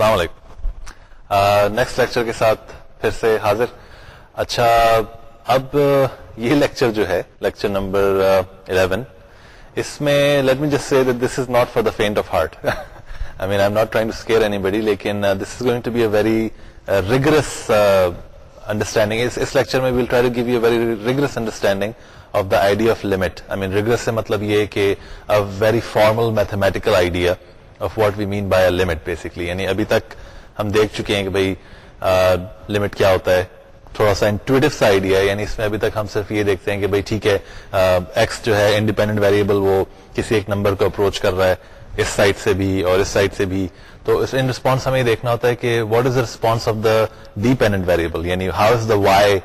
السلام علیکم next lecture کے ساتھ پھر سے حاضر اچھا اب یہ لیکچر جو ہے لیکچر نمبر 11 اس میں let me just say this is not for the faint of heart I mean I not trying to scare anybody لیکن this is going to be a very rigorous understanding us lecture میں we'll try to give you very rigorous understanding of the idea of limit I mean rigorous سے مطلب یہ کہ very formal mathematical idea of what we mean by limit basically یعنی ابھی تک ہم دیکھ چکے ہیں کہ بھائی لمٹ کیا ہوتا ہے تھوڑا سا انٹویٹو سا آئیڈیا ہے یعنی اس میں ابھی تک ہم صرف یہ دیکھتے ہیں کہ بھائی ٹھیک ہے ایکس جو ہے انڈیپینڈنٹ ویریبل وہ کسی ایک نمبر کو اپروچ کر رہا ہے اس سائڈ سے بھی اور اس سائڈ سے بھی تو اس ان رسپانس ہمیں دیکھنا ہوتا ہے کہ what is the response of the dependent variable یعنی how is the y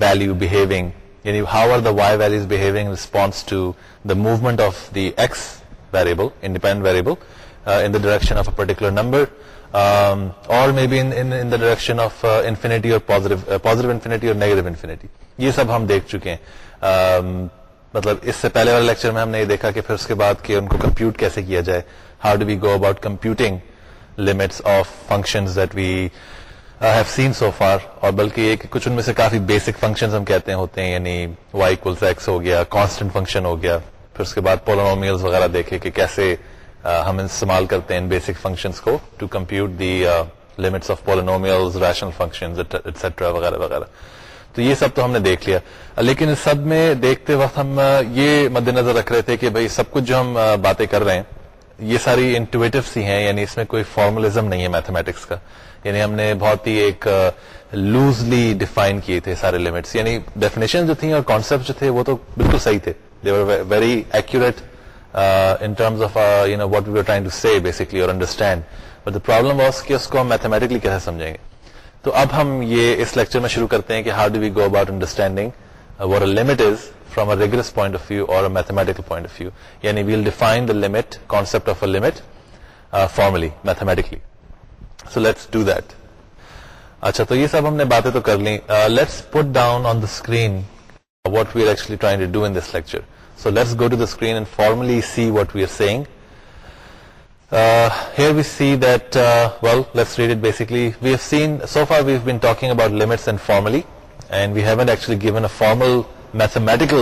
value behaving یعنی how are the y values behaving response to the movement of the x variable independent variable in the direction of particular number اور direction of infinity اور negativity یہ سب ہم دیکھ چکے اس سے پہلے والے لیکچر میں ہم نے یہ دیکھا کہ ان کو کمپیوٹ کیسے کیا جائے how do we go about computing limit function اور بلکہ کچھ ان میں سے کافی بیسک فنکشن ہم کہتے ہوتے ہیں یعنی وائی کول ایکس ہو گیا کانسٹنٹ فنکشن ہو گیا پھر اس کے بعد پولونس وغیرہ دیکھے کہ کیسے ہم استعمال کرتے ہیں بیسک فنکشنس کو to compute the limits of polynomial rational function etcetera وغیرہ وغیرہ تو یہ سب تو ہم نے دیکھ لیا لیکن اس سب میں دیکھتے وقت ہم یہ مد نظر رکھ رہے تھے کہ بھائی سب کچھ جو ہم باتیں کر رہے ہیں یہ ساری انٹویٹو سی ہیں یعنی اس میں کوئی فارملزم نہیں ہے میتھمیٹکس کا یعنی ہم نے بہت ہی ایک لوزلی ڈیفائن کیے تھے سارے لمٹس یعنی ڈیفینیشن جو تھیں اور کانسپٹ جو تھے وہ تو بالکل صحیح تھے very accurate basically or but the problem واسطے ہم میتھمیٹکلی کیسے سمجھیں گے تو اب ہم اس لیچر میں شروع کرتے ہیں ریگولر پوائنٹ آف ویو اور میتھمیٹکل پوائنٹ آف ویو یعنی well defined concept formally mathematically so let's do that اچھا تو یہ سب ہم نے باتیں تو کر let's put down on the screen what we'll try to do this lecture let's go to that formally see what we are سیئنگلیٹکل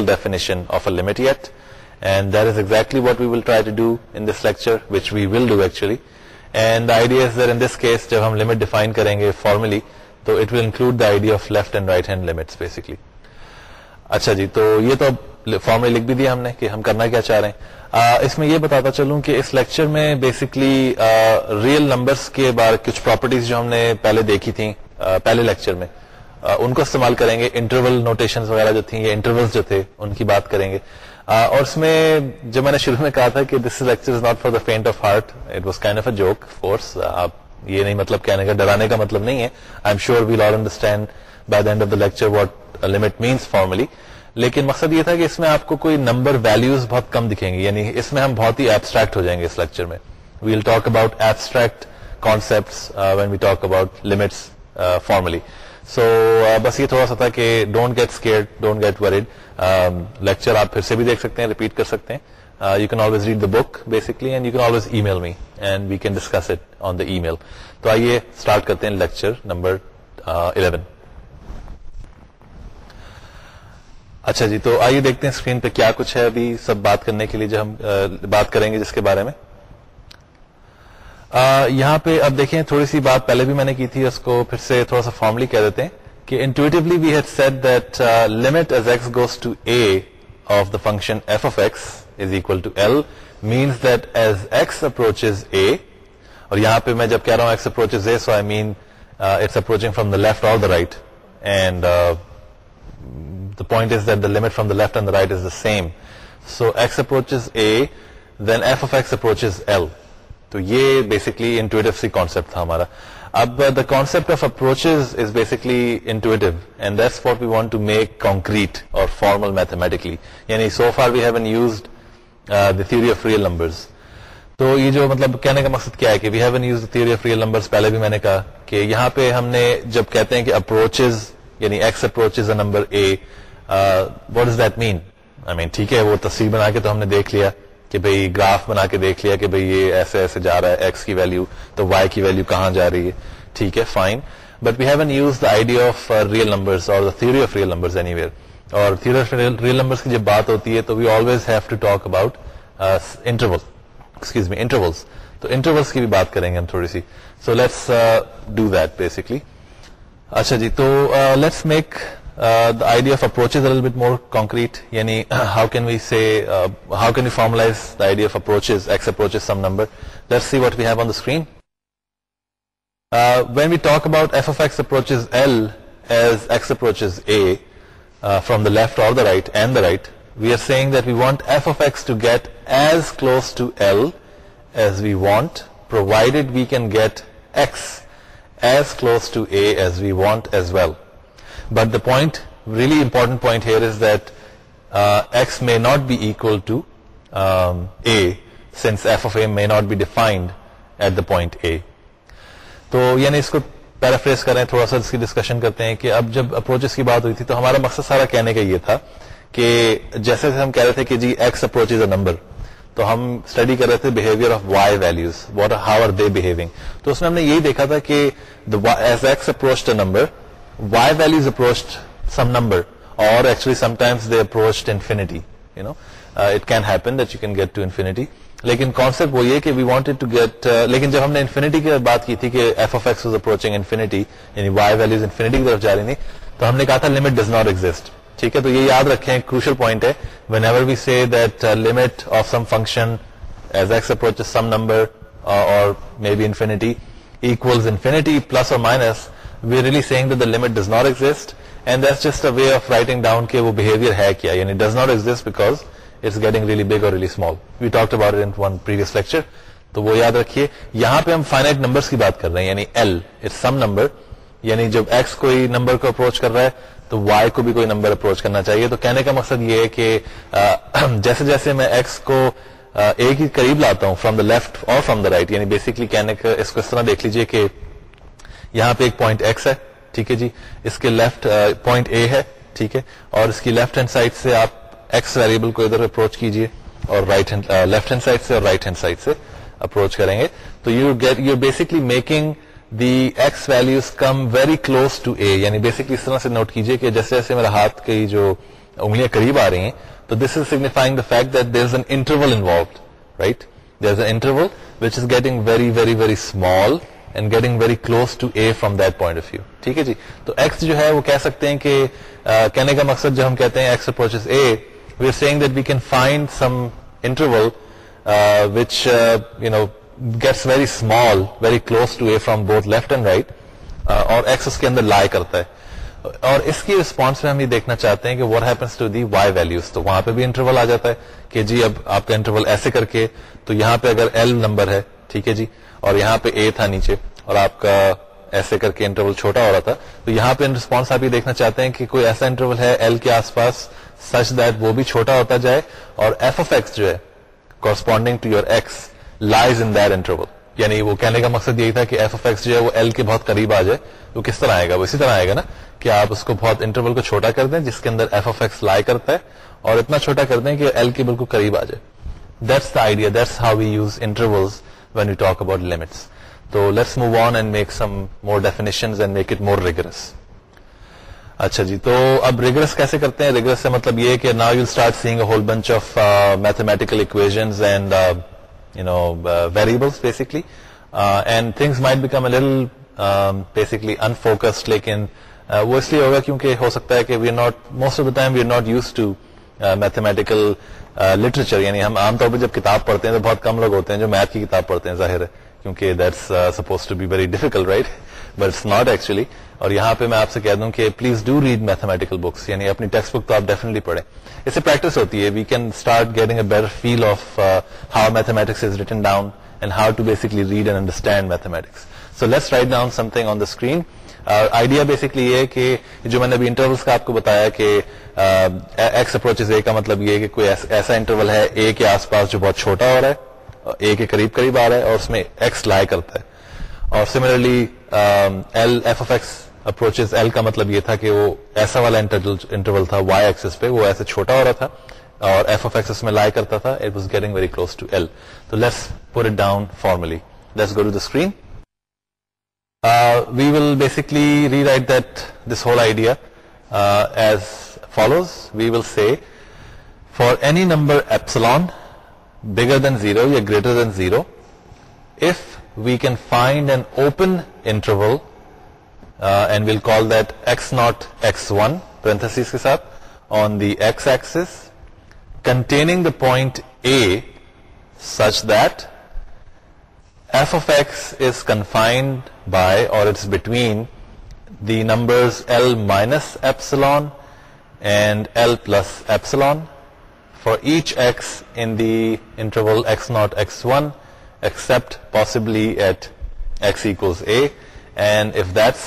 definitionally what we will try this lectures جب ہم لائن کریں گے فارملی تو it will include the idea of left and right hand لےسکلی اچھا جی تو یہ تو اب فارم لکھ بھی دیا ہم نے کہ ہم کرنا کیا چاہ رہے ہیں آ, اس میں یہ بتاتا چلوں کہ اس لیکچر میں بیسکلی ریئل نمبرس کے بارے کچھ پراپرٹیز جو ہم نے پہلے دیکھی تھیں پہلے لیکچر میں آ, ان کو استعمال کریں گے انٹرول نوٹیشن وغیرہ جو تھیں یا انٹرولس جو تھے ان کی بات کریں گے اور اس میں جب میں نے شروع میں کہا تھا کہ this lecture is not for the faint of heart it was a joke force آپ یہ نہیں مطلب کہنے کا ڈرانے کا مطلب نہیں ہے I am sure we understand by the end of the lecture what limit means formally لیکن مقصد یہ تھا کہ اس میں آپ کو کوئی نمبر ویلوز بہت کم دکھیں گے یعنی اس میں ہم بہت ہی ایبسٹریکٹ ہو جائیں گے اس لیکچر میں we'll talk about abstract concept when we talk about limits formally so بس یہ تھوڑا سا تھا کہ don't get scared don't get worried lecture آپ پھر سے بھی دیکھ سکتے ہیں ریپیٹ کر سکتے ہیں you can always read the book basically and you can always email me and we can discuss it on the email تو آئیے اسٹارٹ کرتے ہیں لیکچر نمبر الیون uh, اچھا جی تو آئیے دیکھتے ہیں اسکرین پہ کیا کچھ ہے ابھی سب بات کرنے کے لیے جو ہم بات کریں گے جس کے بارے میں یہاں پہ اب دیکھیں تھوڑی سی بات پہلے بھی میں نے کی تھی اس کو پھر سے تھوڑا سا فارملی کہہ دیتے ہیں کہ intuitively we had said that limit as x goes to a of the function f x x is to L minus that is a اور یہاں پہ میں جب کہہ رہا ہوں x approach a so I mean it's approaching from the left اور point is یعنی uh, the concept and right is the same so that's what a then f make L تو یہ ہمارا اب so اور formal mathematically so for the theory of real numbers تو یہ جو مطلب کہنے کا مقصد کیا ہے کہ we an use theory of real number پہلے بھی میں نے کہا کہ یہاں پہ ہم نے جب کہتے ہیں کہ اپروچ یعنی what is that mean I mean ٹھیک ہے وہ تصویر بنا کے تو ہم نے دیکھ لیا کہ بھئی گراف بنا کے دیکھ لیا کہ بھئی یہ ایسے ایسے جا رہا ہے ایکس کی ویلو تو وائی کی ویلو کہاں جا رہی ہے ٹھیک ہے fine but we have an use the idea of real numbers اور theory of real numbers anywhere اور تھیوری آف ریئل نمبرس کی جب بات ہوتی ہے تو we always have to talk about interval excuse me intervals تو انٹرولس کی بھی بات کریں گے ہم تھوڑی سی so let's do that basically اچھا جی تو let's uh, make Uh, the idea of approach is a little bit more concrete. Yani, how can we say, uh, how can we formalize the idea of approaches? X approaches some number. Let's see what we have on the screen. Uh, when we talk about f of x approaches L as x approaches A, from the left or the right and the right, we are saying that we want f of x to get as close to L as we want, provided we can get x as close to A as we want as well. but the point really important point here is that uh, x may not be equal to um, a since f of a may not be defined at the point a تو یعنی اس کو paraphrase کریں تھوڑا سا اس کی discussion کرتے ہیں کہ اب جب اپروچز کی بات ہوئی تھی تو ہمارا مقصد سارا کہنے کا یہ تھا کہ جیسے ہم کہہ رہے تھے کہ جی x approach is a number تو ہم اسٹڈی کر رہے تھے behaviour of y values what how are they behaving تو اس میں ہم نے یہی دیکھا تھا کہ as x approach a number y values approach some number اور اپروچ انفٹی گیٹ ٹونیٹی لیکن کانسپٹ وہ یہ کہ وی وانٹیڈ ٹو گیٹ لیکن جب ہم نے انفینٹی کی بات کی تھی کہ f x approaching infinity infinity یعنی وائی کی طرف جا رہی تو ہم نے کہا تھا لمٹ ڈز ناٹ ایگزٹ ٹھیک ہے تو یہ یاد رکھیں کروشل پوائنٹ ہے whenever we see that limit of some function as x approach some number اور maybe infinity infinity infinity plus اور مائنس یعنی جب ایکس کوئی نمبر کو اپروچ کر رہا ہے تو وائی کو بھی کوئی نمبر اپروچ کرنا چاہیے تو کہنے کا مقصد یہ ہے کہ جیسے جیسے میں ایکس کو اے کے قریب لاتا ہوں فرام دا لیفٹ اور فرام دا رائٹ یعنی بیسکلی کہنے کا اس اس کو طرح دیکھ لیجیے کہ یہاں پہ ایک پوائنٹ ایکس ہے ٹھیک ہے جی اس کے لیفٹ پوائنٹ اے ہے ٹھیک ہے اور اس کی لیفٹ ہینڈ سائڈ سے آپ ایکس ویریبل کو ادھر اپروچ کیجیے اور right hand left hand side سے اور رائٹ ہینڈ سائڈ سے اپروچ کریں گے تو you get you basically making the x values come very close to a یعنی بیسکلی اس طرح سے نوٹ کیجیے کہ جیسے جیسے میرا ہاتھ کی جو انگلیاں قریب آ رہی ہیں تو this is signifying the fact that there is an interval involved right there is an interval which is getting very very very small and getting very close to a from that point of view ٹھیک ہے جی تو x جو ہے وہ کہہ سکتے ہیں کہ کہنے کا مقصد جو ہم کہتے ہیں x approaches a we are seeing that we can find some interval which you know gets very small very close to a from both left and right اور ایکس اس کے اندر لائے کرتا ہے اور اس کی رسپانس میں ہم یہ دیکھنا چاہتے ہیں کہ what happens to the y values تو وہاں پہ بھی انٹرول آ جاتا ہے کہ جی اب آپ کا انٹرول ایسے کر کے تو یہاں پہ اگر ایل نمبر ہے ٹھیک ہے جی اور یہاں پہ اے تھا نیچے اور آپ کا ایسے کر کے انٹرول چھوٹا ہو رہا تھا تو یہاں پہ رسپانس آپ یہ دیکھنا چاہتے ہیں کہ کوئی ایسا انٹرول ہے ایل کے آس پاس سچ دیٹ وہ بھی چھوٹا ہوتا جائے اور ایف ایکس ایکس جو ہے corresponding to your lies in یعنی وہ کہنے کا مقصد یہی تھا کہ ایف اف ایکس جو ہے وہ ایل کے بہت قریب آ جائے تو کس طرح آئے گا وہ اسی طرح آئے گا نا کہ آپ اس کو بہت انٹرول کو چھوٹا کر دیں جس کے اندر ایف اف ایکس لائے کرتا ہے اور اتنا چھوٹا کر دیں کہ ایل کے بالکل قریب آ جائے that's that's the idea how we use intervals when we talk about limits. So let's move on and make some more definitions and make it more rigorous. اچھا جی تو اب ریگرس کیسے کرتے ہیں ریگرس سے مطلب یہ کہ نا you start seeing whole bunch of mathematical equations and you know variables basically and things might become basically unfocused لیکن وہ اس لیے ہوگا کیونکہ ہو سکتا ہے کہ we are not most of the time we are not used to mathematical literature یعنی ہم عام طور پہ جب کتاب پڑھتے ہیں تو بہت کم لوگ ہوتے ہیں جو میتھ کی کتاب پڑھتے ہیں ظاہر ہے کیونکہ that's supposed to be very difficult right it's not actually اور یہاں پہ میں آپ سے کہہ دوں کہ please do read mathematical books یعنی اپنی ٹیکسٹ بک تو آپ ڈیفینیٹلی پڑھیں اس سے پریکٹس ہوتی ہے we can start getting a better feel of how mathematics is written down and and how to basically read understand mathematics so let's write down something on the screen idea basically یہ کہ جو میں نے ابھی intervals کا آپ کو بتایا کہ ایکس اپروچ اے کا مطلب یہ کہ کوئی ایسا انٹرول ہے اے کے آس پاس جو بہت چھوٹا ہو رہا ہے اے کے قریب قریب آ رہا ہے اور اس میں ایکس لائے کرتا ہے اور similarly L f f x approaches L کا مطلب یہ تھا کہ وہ ایسا والا انٹرول تھا وائی ایکسس پہ وہ ایسے چھوٹا ہو رہا تھا اور ایف ایف ایکس میں لائے کرتا تھا it was getting very close to L تو let's pour it down formally let's go to the screen we will basically rewrite this whole idea as follows we will see for any number epsilon bigger than zero یا greater than zero if we can find an open interval and will call دیکھ not x one purse کے ساتھ on the s x containing the point A such that F confined by اور number epsilon for H one except possibly at A and F that's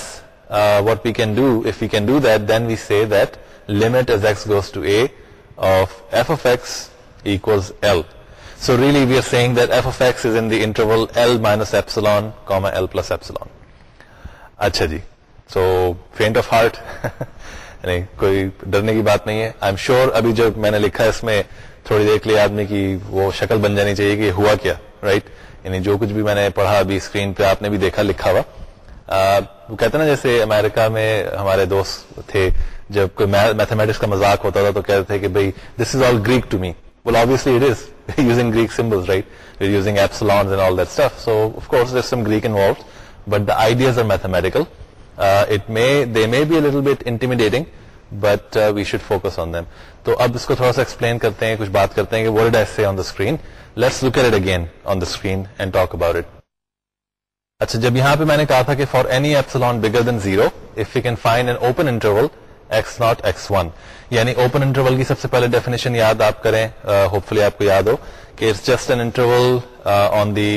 what we can do if you that then we see X goes to A of F is L so really we are saying that F interval L minus epsilon comma L plus epsilon اچھا جی so faint of heart یعنی کوئی ڈرنے کی بات نہیں ہے I M sure ابھی جب میں نے لکھا اس میں تھوڑی دیر کے لیے آدمی کی وہ شکل بن جانی چاہیے کہ ہوا کیا رائٹ یعنی جو کچھ بھی میں نے پڑھا ابھی اسکرین پہ آپ نے بھی دیکھا لکھا ہوا وہ کہتے نا جیسے امیرکا میں ہمارے دوست تھے جب کوئی میتھمیٹکس کا مذاق ہوتا تھا تو کہتے تھے کہ بھائی this is all Greek to me Well, obviously it is. We're using Greek symbols, right? We're using epsilons and all that stuff. So, of course, there's some Greek involved. But the ideas are mathematical. Uh, it may, they may be a little bit intimidating, but uh, we should focus on them. So, now let's explain this a little bit. Let's talk about what I say on the screen. on the screen. Let's look at it again on the screen and talk about it. اچھا جب یہاں پہ میں نے کہا تھا کہ for any epsilon bigger than zero if you can find an open interval x not x one یعنی اوپن انٹرول کی سب سے پہلے ڈیفینیشن یاد آپ کریں ہوپ فلی آپ کو یاد ہو کہ it's just an interval on the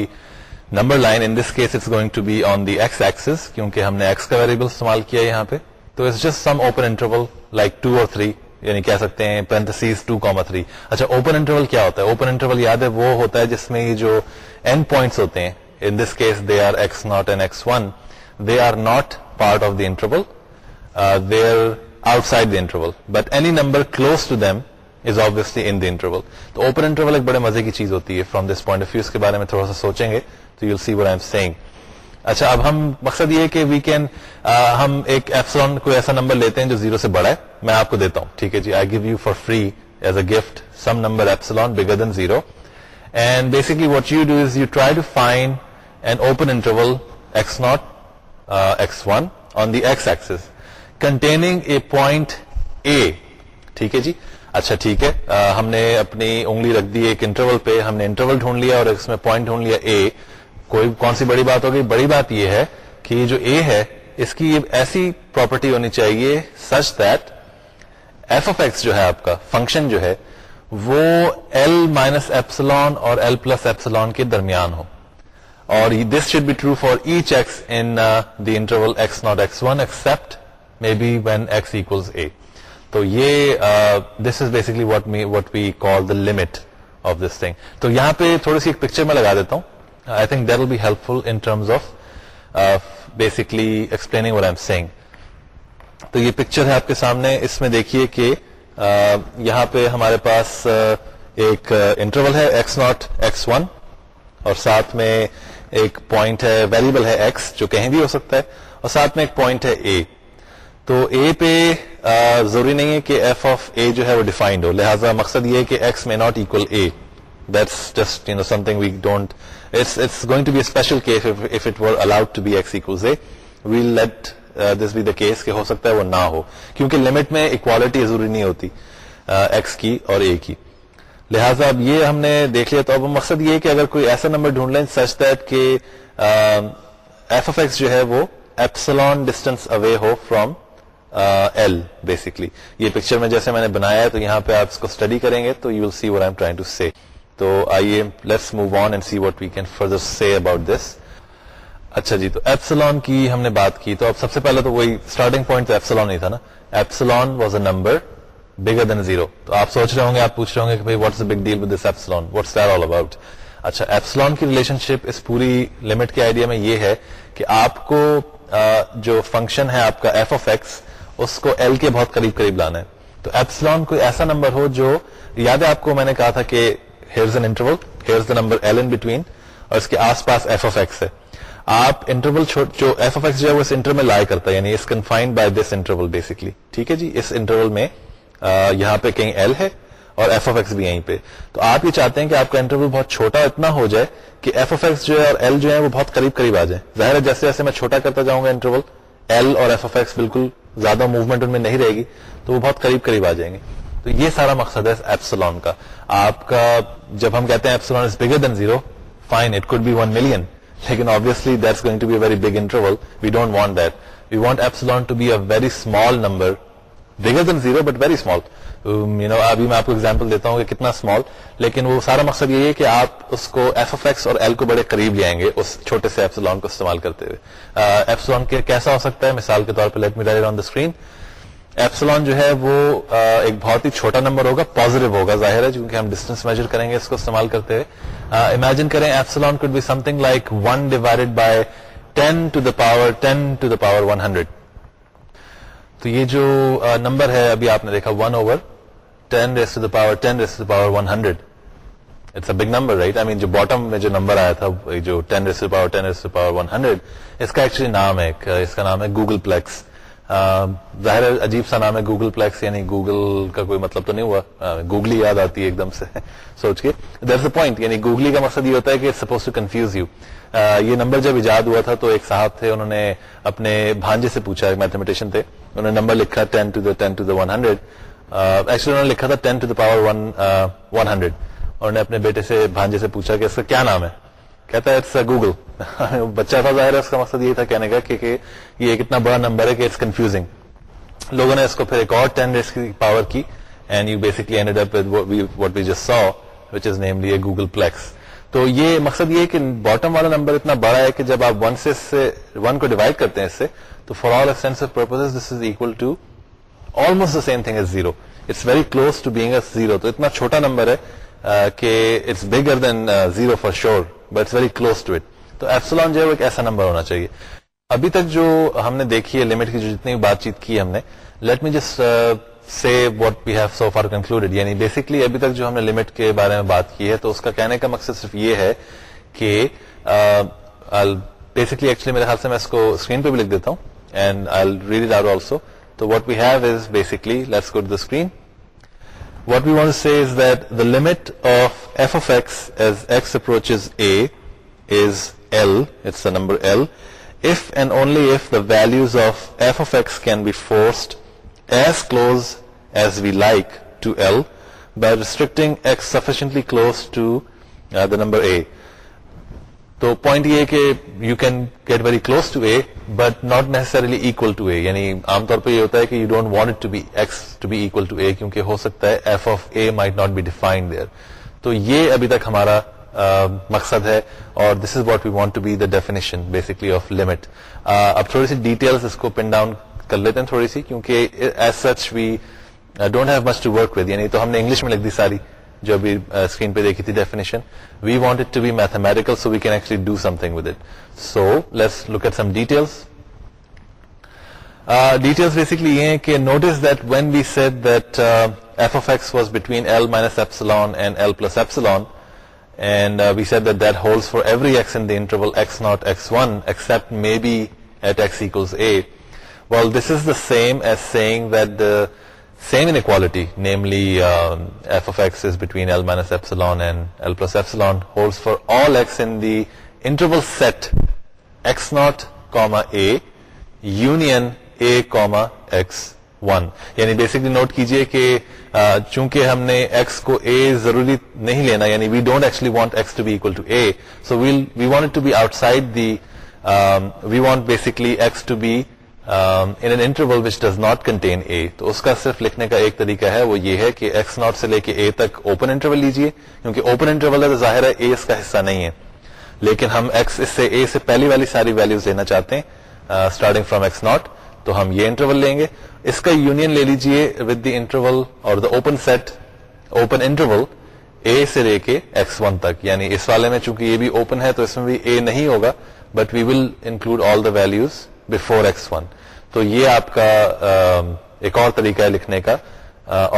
number line in this case it's going to be on the x axis کیونکہ ہم نے ایکس کا ویریبل استعمال کیا یہاں پہ تو it's just some open interval like two اور تھری یعنی کہہ سکتے ہیں پینتسیز ٹو کاما تھری اچھا اوپن انٹرول کیا ہوتا ہے اوپن انٹرول یاد ہے وہ ہوتا ہے جس میں یہ جو این پوائنٹس ہوتے ہیں in this case they are x not and x one they are not part of the interval there out interval but any number close to them is in interval تو open interval ایک بڑے مزے کی چیز ہوتی ہے from this point of view اس کے بارے میں تھوڑا سا سوچیں گے تو یو سی اچھا اب ہم مقصد یہ ہے کہ وی کین ہم ایک ایپسلان کوئی ایسا نمبر لیتے ہیں جو زیرو سے بڑا ہے میں آپ کو دیتا ہوں ٹھیک ہے جی I give you for free as a gift some number epsilon bigger than zero and basically what you do is you try to find an open interval x x x not one on the intervals containing a point a ٹھیک ہے جی اچھا ٹھیک ہے ہم نے اپنی انگلی رکھ دی ایک انٹرول پہ ہم نے انٹرول ڈھونڈ لیا اور اس میں پوائنٹ ڈھونڈ لیا اے کوئی کون سی بڑی بات ہوگی بڑی بات یہ ہے کہ یہ جو اے ہے اس کی ایسی پراپرٹی ہونی چاہیے such that f of x جو ہے آپ کا فنکشن جو ہے وہ ایل مائنس ایپسلون اور ایل پلس ایپسلون کے درمیان ہو اور this should be true for each x in the interval x not x one except maybe when x equals a تو یہ this is basically me what we call the limit of this thing تو یہاں پہ تھوڑی سی ایک picture میں لگا دیتا ہوں I think that will be helpful in terms of basically what am تو یہ پکچر ہے آپ کے سامنے اس میں دیکھیے کہ یہاں پہ ہمارے پاس ایک انٹرول ہے ایکس ناٹ ایکس ون اور ساتھ میں ایک پوائنٹ ہے ویریبل ہے ایکس جو کہیں بھی ہو سکتا ہے اور ساتھ میں ایک پوائنٹ ہے اے تو اے پہ ضروری نہیں ہے کہ ایف آف اے جو ہے وہ ڈیفائنڈ ہو لہٰذا مقصد یہ کہ ایکس میں not equal a that's just you know something we don't it's going to to be be be special allowed x a let this the case کہ ہو سکتا ہے وہ نہ ہو کیونکہ لمٹ میں اکوالٹی ضروری نہیں ہوتی ایکس کی اور اے کی لہٰذا اب یہ ہم نے دیکھ لیا تو اب مقصد یہ ہے کہ اگر کوئی ایسا نمبر ڈھونڈ لیں سچ دیٹ کہ ایف ایف ایکس جو ہے وہ ایپسلون ڈسٹینس اوے ہو فرام ایل بیسکلی یہ پکچر میں جیسے میں نے بنایا ہے تو یہاں پہ آپ اس کو اسٹڈی کریں گے تو you will see we try to see تو ایپسلون اچھا جی، کی ہم نے بات کی تو اب سب سے پہلے تو وہی اسٹارٹنگ پوائنٹ ایپسلون تھا نا epsilon was a number bigger than zero تو آپ سوچ رہے ہوں گے آپ پوچھ رہے ہوں گے کہ what's big deal this epsilon what's all about اچھا ایپسلون کی ریلیشن شپ اس پوری لمٹ کے آئیڈیا میں یہ ہے کہ آپ کو جو فنکشن ہے آپ کا ایف آف ایکس اس کو ایل کے بہت قریب قریب لانا ہے تو ایپسلون کوئی ایسا نمبر ہو جو یاد ہے آپ کو میں نے کہا تھا کہ here's an interval here's the number L in between اور اس کے آس پاس ایف آف ایکس ہے آپ انٹرول جو ایف آف ایکس جو ہے وہ اس انٹرول میں لائے کرتا ہے یعنی اس confined by this interval basically ٹھیک ہے جی اس انٹرول میں آ, یہاں پہ کہیں ایل ہے اور ایف آف ایکس بھی یہیں پہ تو آپ یہ چاہتے ہیں کہ آپ کا انٹرول بہت چھوٹا اتنا ہو جائے کہ ایف آف ایکس جو ہے اور ایل جو ہے وہ بہت قریب قریب آ جائے ظاہر ہے جیسے جیسے میں چھوٹا کرتا جاؤں گا انٹرول ایل اور ایف آف ایکس بالکل زیادہ موومنٹ ان میں نہیں رہے گی تو وہ بہت قریب قریب آ جائیں گے تو یہ سارا مقصد ہے ایپسلون کا آپ کا جب ہم کہتے ہیں ایپسلون لیکن یو um, نو ابھی میں آپ کو ایگزامپل دیتا ہوں کہ کتنا اسمال لیکن وہ سارا مقصد یہ ہے کہ آپ اس کو ایف اف ایکس اور ایل کو بڑے قریب لے آئیں گے اس چھوٹے سے ایپسلون کو استعمال کرتے ہوئے ایپسلون uh, کے کیسا ہو سکتا ہے مثال کے طور پہ let میڈیڈ on the screen epsilon جو ہے وہ uh, ایک بہت ہی چھوٹا نمبر ہوگا پازیٹو ہوگا ظاہر ہے کیونکہ ہم ڈسٹینس میجر کریں گے اس کو استعمال کرتے ہوئے امیجن uh, کریں epsilon could be something like one divided by ten to the power ten to the power one hundred تو یہ جو نمبر ہے ابھی آپ نے دیکھا one over ten raised to the power raised to the power one hundred it's a big number right I mean جو bottom میں جو نمبر آیا تھا جو ten raised power one hundred اس کا ایکچولی نام ہے اس کا نام ہے گوگل پلیکس ظاہر عجیب سا نام ہے گوگل پلیکس یعنی گوگل کا کوئی مطلب تو نہیں ہوا گوگلی یاد آتی ہے ایک دم سے سوچ کے دیر اے پوائنٹ یعنی گوگلی کا مقصد یہ ہوتا ہے کہ سپوز ٹو کنفیوز یو یہ نمبر جب ایجاد ہوا تھا تو ایک صاحب تھے انہوں نے اپنے بھانجے سے پوچھا میتھمیٹیشن تھے انہوں نے نمبر لکھا ten ten to to the the one hundred actually لکھا تھا ten to the power one hundred نے اپنے بیٹے سے سے بھانجے پوچھا کہ اس کا کیا نام ہے کہتا ہے اٹس گوگل بچہ تھا ظاہر ہے اس کا مقصد یہ تھا کہنے کا کہ یہ اتنا بڑا نمبر ہے کہ اٹس کنفیوزنگ لوگوں نے اس کو پھر ایک اور ٹین ڈیز کی پاور کی and you basically basically what جس سو وچ از نیم لی گوگل پلیکس تو یہ مقصد یہ ہے کہ باٹم والا نمبر اتنا بڑا ہے کہ جب آپ ون سے ون کو ڈیوائڈ کرتے ہیں اس سے تو for all sense of purpose this is zero it's very close to big a zero تو اتنا چھوٹا نمبر ہے کہ it's bigger than zero for sure but very close to it تو ایپسلون جو ہے ایک ایسا نمبر ہونا چاہیے ابھی تک جو ہم نے دیکھی ہے لمٹ کی جو جتنی بات چیت کی ہم نے لیٹ می جس سے لمٹ کے بارے میں بات کی ہے تو اس کا کہنے کا مقصد صرف یہ ہے کہ بیسکلی ایکچولی میرے خیال سے میں اس کو اسکرین پہ بھی لکھ دیتا ہوں and I read it are also تو what have is basically let's the screen What we want to say is that the limit of f of x as x approaches a is L, it's the number L, if and only if the values of f of x can be forced as close as we like to L by restricting x sufficiently close to uh, the number a. تو point یہ کہ you can get very close to a but not necessarily equal to a یعنی عام طور پہ یہ ہوتا ہے کہ you don't want it be x to be l to a کیونکہ ہو سکتا ہے f of a might not be defined there تو یہ ابھی تک ہمارا مقصد ہے اور this is what we want to be the definition basically of limit اب تھوڑی سی ڈیٹیل پن ڈاؤن کر لیتے ہیں تھوڑی سی کیونکہ as such we don't have much to work with یعنی تو ہم نے انگلش میں لکھ دی ساری جو ابھی اسکرین پہ دیکھی تھی definition we want it to be mathematical so we can actually do something with it so let's look at some details details basically یہ کہ notice that when we set that f of x was between l minus epsilon and l plus epsilon and we set that that hold for every x in interval x not x one except maybe at x x at well this is the same as saying that same inequality namely f of x is between l minus epsilon and l plus epsilon hold for all interval set x not comma a union one یعنی basically note کیجئے کہ چونکہ ہم نے x کو اے ضروری نہیں لینا یعنی we actually want x to be l to a so well we want be outside the we want basically in an interval which does not contain a تو اس کا صرف لکھنے کا ایک طریقہ ہے وہ یہ ہے کہ ایکس ناٹ سے لے کے اے تک اوپن انٹرول کیونکہ اوپن انٹرول ہے تو ظاہر ہے اے اس کا حصہ نہیں ہے لیکن ہم ایکس اس سے اے سے پہلی والی ساری ویلوز لینا چاہتے ہیں اسٹارٹنگ فرام ایکس ناٹ تو ہم یہ انٹرول لیں گے اس کا یونین لے لیجیے اور the open open set interval a سے لے کے ایکس ون تک یعنی اس والے میں چونکہ یہ بھی اوپن ہے تو اس میں بھی اے نہیں ہوگا but we will include all the values before x one تو یہ آپ کا ایک اور طریقہ ہے لکھنے کا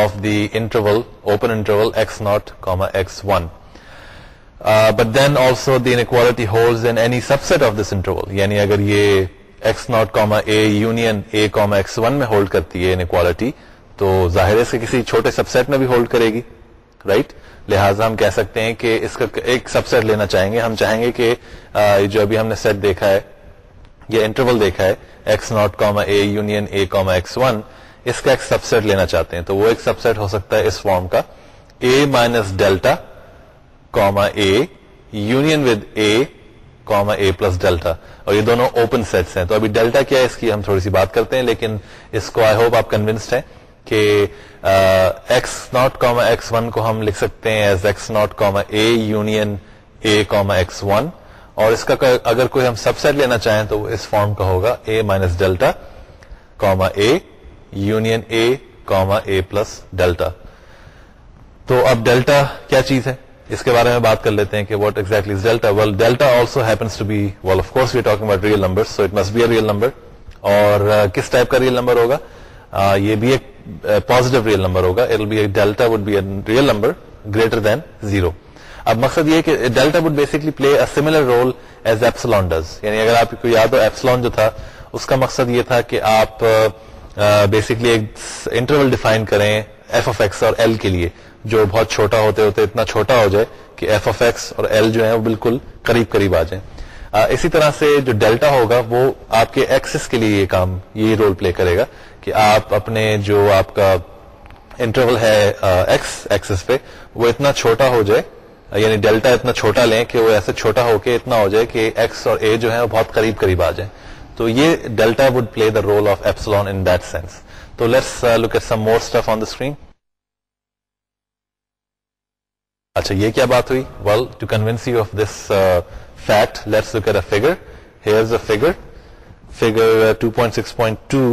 of the interval open interval x not comma x one but then also the inequality any subset of this interval یعنی اگر یہ x not comma a union a comma x one میں ہولڈ کرتی ہے انکوالٹی تو ظاہر ہے کسی چھوٹے سب سیٹ میں بھی ہولڈ کرے گی رائٹ لہذا ہم کہہ سکتے ہیں کہ اس کا ایک سب سیٹ لینا چاہیں گے ہم چاہیں گے کہ جو ابھی ہم نے سیٹ دیکھا ہے انٹرول دیکھا ہے union a comma x one اس کا ایک سب ہیں تو وہ ایک سب ہے اس فارم کا a minus delta comma a union comma a plus delta اور یہ دونوں اوپن سیٹس ہیں تو ابھی ڈیلٹا کیا ہے اس کی ہم تھوڑی سی بات کرتے ہیں لیکن اس کو آئی ہوپ آپ کنوینسڈ ہیں کہ x not comma x one کو ہم لکھ سکتے ہیں as union a comma x one اور اس کا اگر کوئی ہم سب سیٹ لینا چاہیں تو اس فارم کا ہوگا a minus delta comma a union a comma a plus delta تو اب ڈیلٹا کیا چیز ہے اس کے بارے میں بات کر لیتے ہیں کہ what is delta well delta also happens to be well of course we talk about real number so it must be a real number اور uh, کس ٹائپ کا ریئل نمبر ہوگا uh, یہ بھی ایک پوزیٹو ریئل نمبر ہوگا delta would be real number greater than zero اب مقصد یہ کہ delta would basically play similar role as epsilon does یعنی اگر آپ کو یاد ہو ایپسلون جو تھا اس کا مقصد یہ تھا کہ آپ بیسکلی ایک انٹرول ڈیفائن کریں ایف اف ایکس اور ایل کے لیے جو بہت چھوٹا ہوتے ہوتے اتنا چھوٹا ہو جائے کہ ایف اف ایکس اور ایل جو ہے وہ بالکل قریب قریب آ جائیں اسی طرح سے جو ڈیلٹا ہوگا وہ آپ کے ایکسس کے لیے یہ کام یہ رول پلے کرے گا کہ آپ اپنے جو آپ کا انٹرول ہے ایکس ایکسس پہ وہ اتنا چھوٹا ہو جائے یعنی ڈیلٹا اتنا چھوٹا لیں کہ وہ ایسے چھوٹا ہو کے اتنا ہو جائے کہ ایکس اور اے جو ہے وہ بہت قریب قریب آ جائیں تو یہ delta would play the role of epsilon in that sense تو let's look at some more stuff on the screen اچھا یہ کیا بات ہوئی well to convince you of this fact let's look at a figure here is a figure figure two point six point two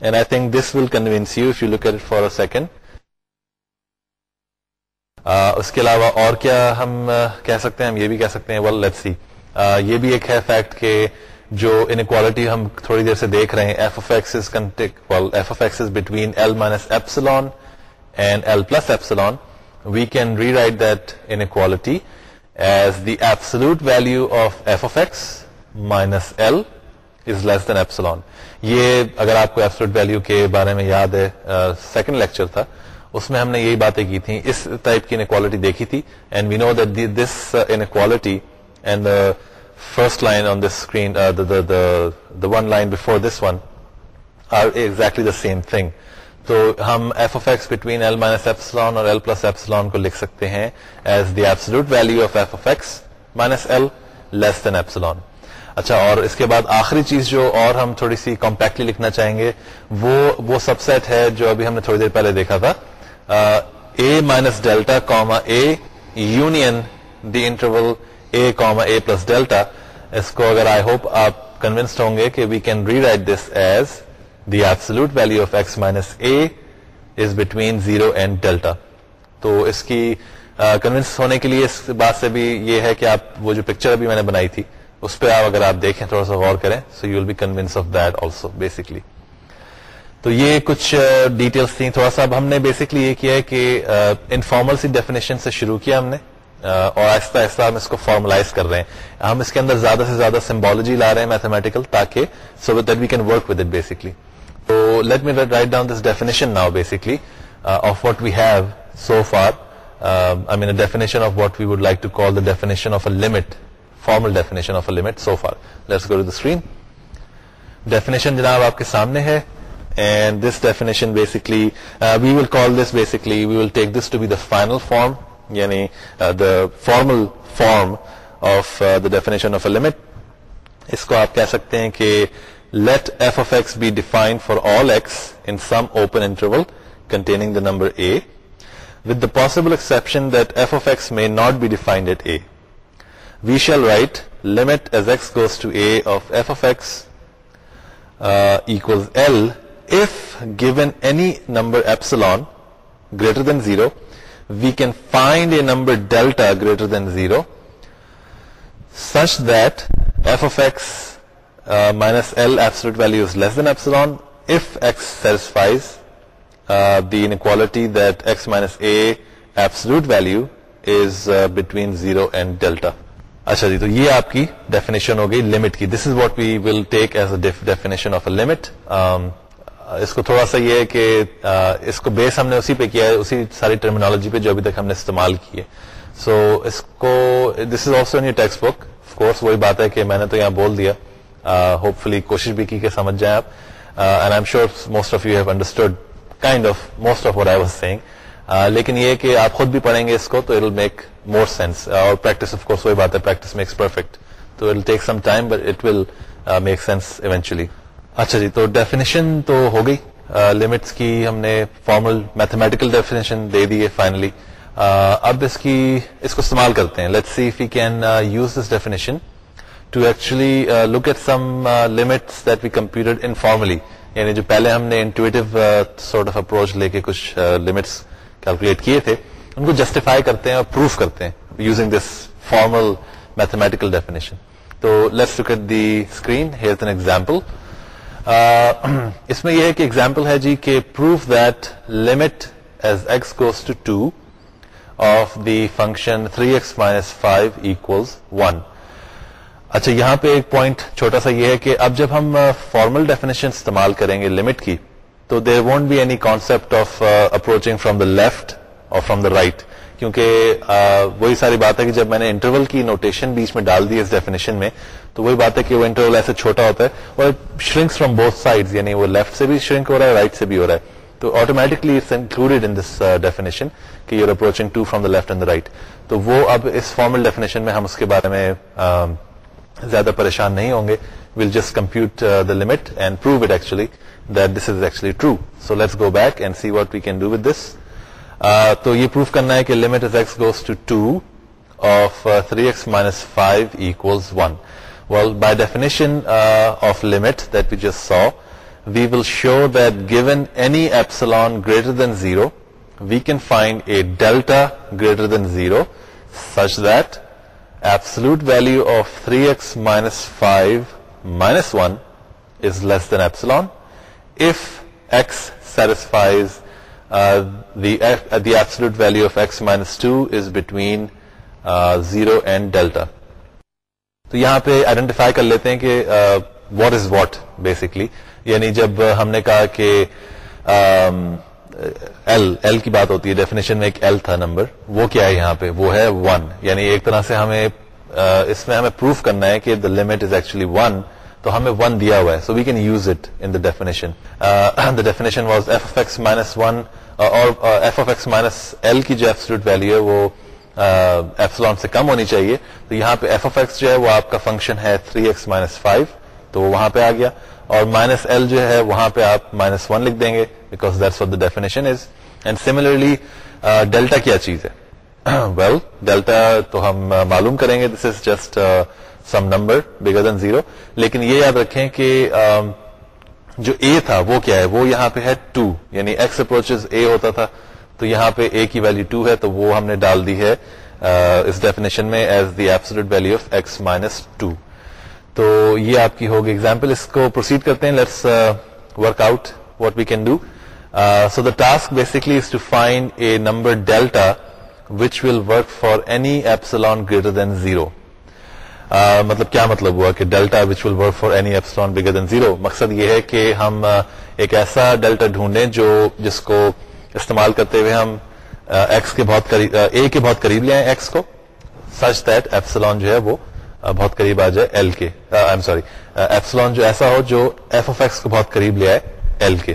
and I think this will convince you if you look at for a second اس کے علاوہ اور کیا ہم کہہ سکتے ہیں ہم یہ بھی کہہ سکتے ہیں لیٹ سی یہ بھی ایک ہے فیکٹ کہ جو انکوالٹی ہم تھوڑی دیر سے دیکھ رہے ہیں F of between L L minus epsilon epsilon and plus we can rewrite that inequality as the absolute value of F of X minus L is less than epsilon یہ اگر آپ کو ایپسلوٹ ویلو کے بارے میں یاد ہے سیکنڈ لیکچر تھا اس میں ہم نے یہی باتیں کی تھیں اس ٹائپ کی انکوالٹی دیکھی تھی and we know that this inequality and first line on this screen one line before this one are exactly the same thing تو ہم f of x between l minus epsilon اور L plus epsilon کو لکھ سکتے ہیں as the absolute value of f of x minus l less than epsilon اچھا اور اس کے بعد آخری چیز جو اور ہم تھوڑی سی کمپیکٹلی لکھنا چاہیں گے وہ سب سیٹ ہے جو ابھی ہم نے تھوڑی دیر پہلے دیکھا تھا A minus delta comma union the interval A A plus delta اس کو اگر آئی ہوپ آپ کنوینسڈ ہوں گے کہ we can rewrite this as the absolute value of X minus A is between zero and delta تو اس کی convince uh, ہونے کے لیے اس بات سے بھی یہ ہے کہ آپ وہ جو پکچر ابھی میں نے بنائی تھی اس پہ آپ اگر آپ دیکھیں تھوڑا سا غور کریں so you will be convince of that also basically تو یہ کچھ ڈیٹیلس تھیں تھوڑا سا اب ہم نے بیسکلی یہ کیا ہے کہ انفارمل سی ڈیفینیشن سے شروع کیا ہم نے اور آہستہ آہستہ ہم اس کو فارملائز کر رہے ہیں ہم اس کے اندر زیادہ سے زیادہ سمبالوجی لا رہے ہیں میتھمیٹیکل تاکہ so that we can work with it basically تو let me write down this definition now basically of what we have so far I mean definition definition definition of of of what we would like to to call the the limit limit formal so far let's go screen definition جناب آپ کے سامنے ہے and this definition basically we will call this basically we will take this to be the final form یعنی formal form of the definition کو آپ کہہ سکتے ہیں کہ let f of x be defined for all an open interval containing the number a with the possible exception that f of x may not be defined a we shall write limit as s goes to a of f of x as l 0 number can find greater than zero we can find a number delta greater than zero such l absolute minus l less than epsilon less than satisfies of uh, the inequality that x minus a absolute value value is between zero and delta اچھا جی تو یہ آپ کی definition ہو گئی limit کی this is what we will take as a definition of a limit اس کو تھوڑا سا یہ ہے کہ اس کو بیس ہم نے اسی پہ کیا ہے اسی ساری ٹرمینالوجی پہ جو ابھی تک ہم نے استعمال کی ہے سو اس کو this is also in you textbook of of course وہی بات ہے کہ میں نے تو یہاں بول دیا ہوپ فلی کوشش بھی کی کہ سمجھ جائیں آپ and I am sure most of you have understood kind of most of saying لیکن یہ کہ آپ خود بھی پڑھیں گے اس کو تو it will make more sense اور پریکٹس آف کورس وہی بات ہے پریکٹس میکس پرفیکٹ تو it it will take some time but make sense eventually اچھا جی تو ڈیفینیشن تو ہو گئی لمٹس کی ہم نے فارمل میتھمیٹیکل ڈیفینیشن دے دی ہے فائنلی اب اس کی اس کو استعمال کرتے ہیں let see can use this definition to actually look at some limits that we computer یعنی جو پہلے ہم نے انٹویٹو سارٹ آف اپروچ لے کے کچھ لمٹس کیلکولیٹ کیے تھے ان کو جسٹیفائی کرتے ہیں اور پروف کرتے ہیں using this formal mathematical definition تو let's look at the screen an example اس میں یہ ہے کہ ایگزامپل ہے جی کہ prove that limit as x goes to two of the function three x minus five equals one اچھا یہاں پہ ایک پوائنٹ چھوٹا سا یہ ہے کہ اب جب ہم فارمل ڈیفینیشن استعمال کریں گے لمٹ کی تو there won't be any concept of approaching from the left اور فرام دا رائٹ کیونکہ وہی ساری بات ہے کہ جب میں نے انٹرول کی نوٹیشن بیچ میں ڈال دی اس ڈیفینیشن میں تو وہی بات ہے کہ وہ انٹرول ایسے چھوٹا ہوتا ہے اور شرنکس فرام بہت سائڈ یعنی وہ لیفٹ سے بھی شرنک ہو رہا ہے رائٹ right سے بھی ہو رہا ہے تو automatically it's included in this definition کہ you approaching to from the left and the right تو وہ اب اس فارمل ڈیفینیشن میں ہم اس کے بارے میں زیادہ پریشان نہیں ہوں گے we'll just compute the limit and prove it that this is actually true so let's go back and see what we can do with this تو یہ پروف کرنا ہے کہ limit is goes to two of three x minus five equal one well by definition of limit that we just so we will show that given any epsilon greater than zero we can find a delta greater than zero such that absolute value of three x minus five minus one is less than epsilon if x satisfies zero and delta تو یہاں پہ identify کر لیتے ہیں کہ what is what basically یعنی جب ہم نے کہا کہ ایل um, ایل کی بات ہوتی ہے ڈیفینیشن میں ایک ایل تھا نمبر وہ کیا ہے یہاں پہ وہ ہے ون یعنی ایک طرح سے ہمیں uh, اس میں ہمیں پروف کرنا ہے کہ the limit is actually one تو ہمیں ون دیا ہوا ہے so we can use it in definition definition was f f x minus one اور f f x minus L کی جو ویلو ہے وہ uh, سے کم ہونی چاہیے تو یہاں پہ ایف ایف ایکس جو ہے وہ آپ کا فنکشن ہے تھری ایکس مائنس فائیو تو وہاں پہ آ گیا اور مائنس ایل جو ہے وہاں پہ آپ مائنس ون لکھ دیں گے because that's what the definition is and similarly delta کیا چیز ہے ویل ڈیلٹا تو ہم uh, معلوم کریں گے this is just some number bigger than zero لیکن یہ یاد رکھیں کہ جو اے تھا وہ کیا ہے وہ یہاں پہ ہے ٹو یعنی ایکس اپروچ اے ہوتا تھا تو یہاں پہ اے کی ویلو ٹو ہے تو وہ ہم نے ڈال دی ہے اس ڈیفینیشن میں as the absolute value of x minus two تو یہ آپ کی ہوگی ایگزامپل اس کو پروسیڈ کرتے ہیں let's work out what we can do so the task basically is to find a number delta which will work for any epsilon greater than zero مطلب کیا مطلب ہوا کہ delta which will work for any epsilon bigger than zero مقصد یہ ہے کہ ہم ایک ایسا ڈیلٹا ڈھونڈیں جو جس کو استعمال کرتے ہوئے ہم ایکس کے بہت اے کے بہت قریب لے آئیں ایکس کو سچ دیٹ ایپسلون جو ہے وہ بہت قریب آ جائے ایل کے ایم سوری ایپسلون جو ایسا ہو جو ایف اف ایکس کو بہت قریب لے آئے ایل کے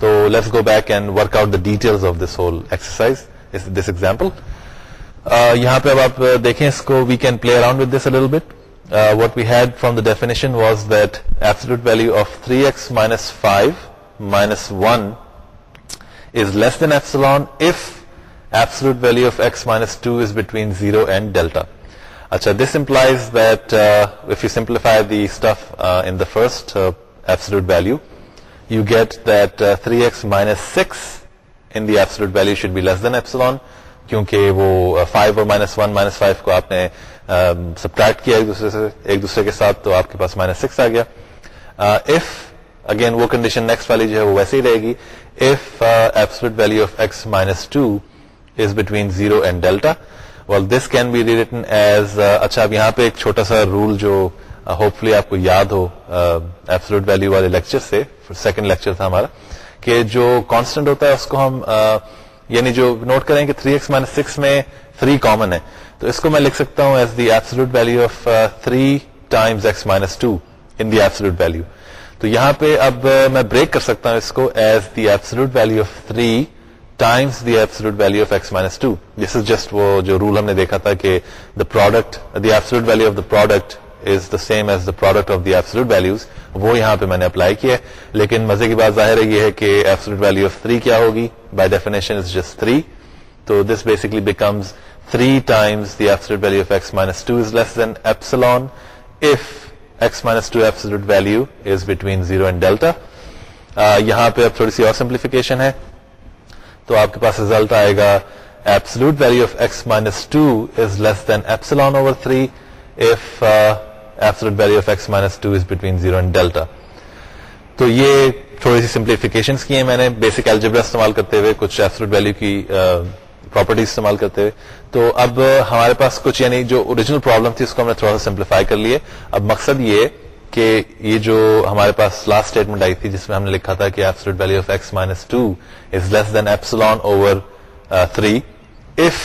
تو let's go back and work out the detail of this whole exercise this example یہاں پہ اب آپ دیکھیں اس کو we can play around with this little bit what we had from the definition was that absolute value of three x minus five minus one is less than epsilon if absolute value of x minus two is between zero and delta اچھا this implies that if you simplify the stuff in the first absolute value you get that three x minus six in the absolute value should be less than epsilon کیونکہ وہ five minus one minus five کو آپ نے subtract کیا ایک دوسرے سے ایک دوسرے کے ساتھ تو آپ کے پاس مائنس سکس آ گیا اگین وہ کنڈیشن نیکسٹ والی جو ہے وہ ویسے ہی رہے گی value of x minus two is between zero and delta well this can be written as اچھا اب یہاں پہ ایک چھوٹا سا رول جو ہوپ فلی آپ کو یاد ہو ایپسلوٹ ویلو والے لیکچر سے سیکنڈ لیکچر تھا ہمارا کہ جو کانسٹنٹ ہوتا ہے اس کو ہم یعنی جو نوٹ کریں کہ 3x ایکس مائنس سکس میں 3 کامن ہے تو اس کو میں لکھ سکتا ہوں as the absolute value of three times x minus two in the value تو یہاں پہ اب uh, میں بریک کر سکتا ہوں اس کو as the absolute value of 3 times the absolute value of x minus two this is just وہ جو رول ہم نے دیکھا تھا کہ the product the absolute value of the product is the same as the product of the absolute values وہ یہاں پہ میں نے اپلائی کیا ہے لیکن مزے کی بات ظاہر ہے یہ ہے کہ ایبسلوٹ ویلو آف 3 کیا ہوگی بائی ڈیفینیشن از جسٹ 3 تو this basically becomes 3 times the absolute value of x minus two is less than epsilon if x minus two absolute value is between zero and delta یہاں پہ اب تھوڑی سی اور simplification ہے تو آپ کے پاس ریزلٹ آئے گا absolute value of x minus two is less than epsilon over three if absolute value of x minus two is between zero and delta تو یہ تھوڑی سی سمپلیفکیشن کی ہیں میں نے بیسک الجبرا استعمال کرتے ہوئے کچھ ایپسروٹ ویلو کی uh, استعمال کرتے ہوئے تو اب ہمارے پاس کچھ یعنی جو اوریجنل پرابلم تھی اس کو ہم نے تھوڑا سا سمپلیفائی کر لیے اب مقصد یہ کہ یہ جو ہمارے پاس لاسٹ اسٹیٹمنٹ آئی تھی جس میں ہم نے لکھا تھا کہ of x minus two is less than epsilon over three if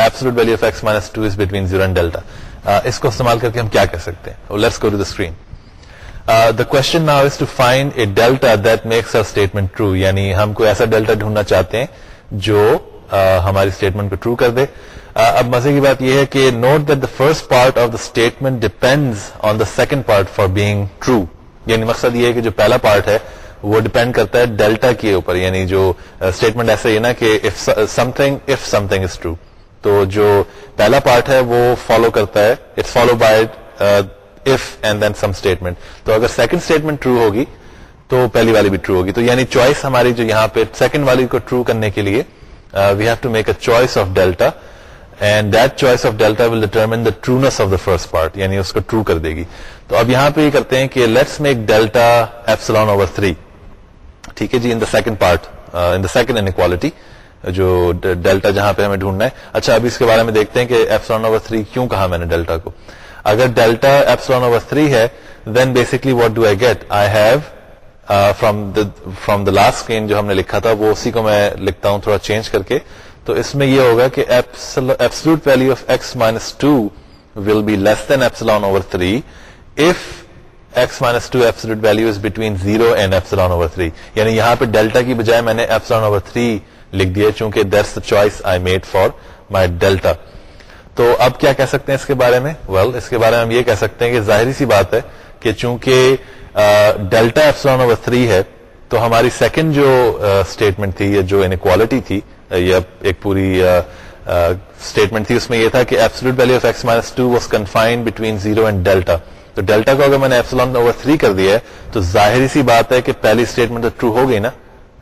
absolute value of x minus two is between zero and delta اس کو استعمال کر کے ہم کیا کر سکتے ہیں let's go to the screen the question now is to find a delta that makes our statement true یعنی ہم کو ایسا ڈیلٹا ڈھونڈنا چاہتے ہیں جو ہماری اسٹیٹمنٹ کو ٹرو کر دے اب مزے کی بات یہ ہے کہ note that the first part of the statement depend on the second part for being true یعنی مقصد یہ ہے کہ جو پہلا پارٹ ہے وہ ڈپینڈ کرتا ہے ڈیلٹا کے اوپر یعنی جو اسٹیٹمنٹ ایسا ہی ہے نا کہ something if some true تو جو پہلا پارٹ ہے وہ فالو کرتا ہے it's follow by if and then some statement تو اگر سیکنڈ اسٹیٹمنٹ ٹرو ہوگی تو پہلی والی بھی ٹرو ہوگی تو یعنی چوائس ہماری جو یہاں پہ سیکنڈ والی کو ٹرو کرنے کے لیے we have to make a choice of delta and that choice of delta will determine the trueness of the first part یعنی اس کو ٹرو کر دے گی تو اب یہاں پہ یہ کرتے ہیں کہ let's make delta epsilon over three ٹھیک ہے جی in the second part in the second and جو ڈیلٹا جہاں پہ ہمیں ڈھونڈنا ہے اچھا اب اس کے بارے میں دیکھتے ہیں کہ ایپسلون اوور تھری کیوں کہا میں نے ڈیلٹا کو اگر ڈیلٹا ایپسلون اوور تھری ہے then basically what do I get I have from the from the last screen جو ہم نے لکھا تھا وہ اسی کو میں لکھتا ہوں تھوڑا چینج کر کے تو اس میں یہ ہوگا کہ absolute value of x minus two will be less than epsilon over three if x minus two absolute value is between zero and epsilon over three یعنی یہاں پہ ڈیلٹا کی بجائے میں نے ایپسلون اوور تھری لکھ دیا چونکہ this choice I made for my delta تو اب کیا کہہ سکتے ہیں اس کے بارے میں ویل well, اس کے بارے میں ہم یہ کہہ سکتے ہیں کہ ظاہری سی بات ہے کہ چونکہ ڈیلٹا افسران اوور تھری ہے تو ہماری سیکنڈ جو اسٹیٹمنٹ تھی جو تھی یا ایک پوری اسٹیٹمنٹ تھی اس میں یہ تھا کہ absolute value of x minus two was confined between zero and delta تو ڈیلٹا کو اگر میں نے ایپسلون اوور تھری کر دیا ہے تو ظاہر سی بات ہے کہ پہلی اسٹیٹمنٹ تو ٹرو ہو گئی نا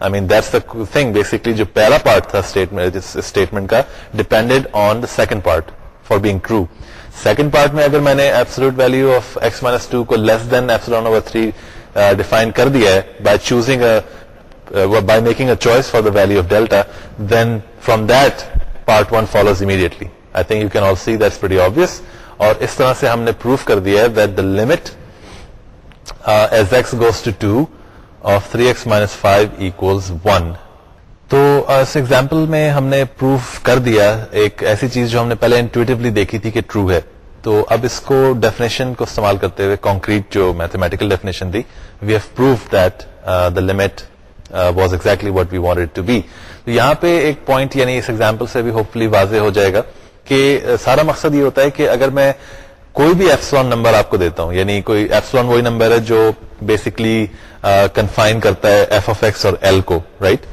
تھنگ بیسکلی جو پہلا پارٹ تھا اسٹیٹمنٹ کا depended on second part for being true second part میں اگر میں نے کو ڈیفائن کر دیا ہے by choosing by making a choice for the value of delta then from دارٹ one follows immediately I think you can all see this very obvious اور اس طرح سے ہم نے پروف کر دیا ہے with the limit as x goes to two of three x minus five تو اس ایگزامپل میں ہم نے پروف کر دیا ایک ایسی چیز جو ہم نے پہلے انٹویٹولی دیکھی تھی کہ ٹرو ہے تو اب اس کو ڈیفینیشن کو استعمال کرتے ہوئے کانکریٹ جو mathematical definition the we have proof that the limit was exactly what we want to be تو یہاں پہ ایک پوائنٹ یعنی اس ایگزامپل سے بھی ہوپ واضح ہو جائے گا کہ uh, سارا مقصد یہ ہوتا ہے کہ اگر میں کوئی بھی ایپسلون نمبر آپ کو دیتا ہوں یعنی کوئی ایپسلون وہی نمبر ہے جو بیسکلی کنفائن کرتا ہے ایف ایکس اور ایل کو رائٹ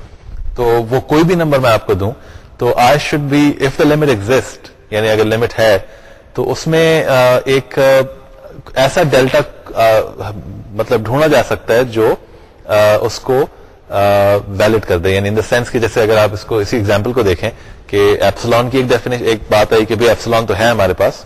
تو وہ کوئی بھی نمبر میں آپ کو دوں تو I should be if the limit exist یعنی اگر لمٹ ہے تو اس میں ایک ایسا ڈیلٹا مطلب ڈھونڈا جا سکتا ہے جو اس کو ویلڈ کر دے یعنی ان دا سینس کی جیسے اگر آپ اس کو اسی ایگزامپل کو دیکھیں کہ ایپسلون کی ایک ایک بات آئی کہ ایپسلون تو ہے ہمارے پاس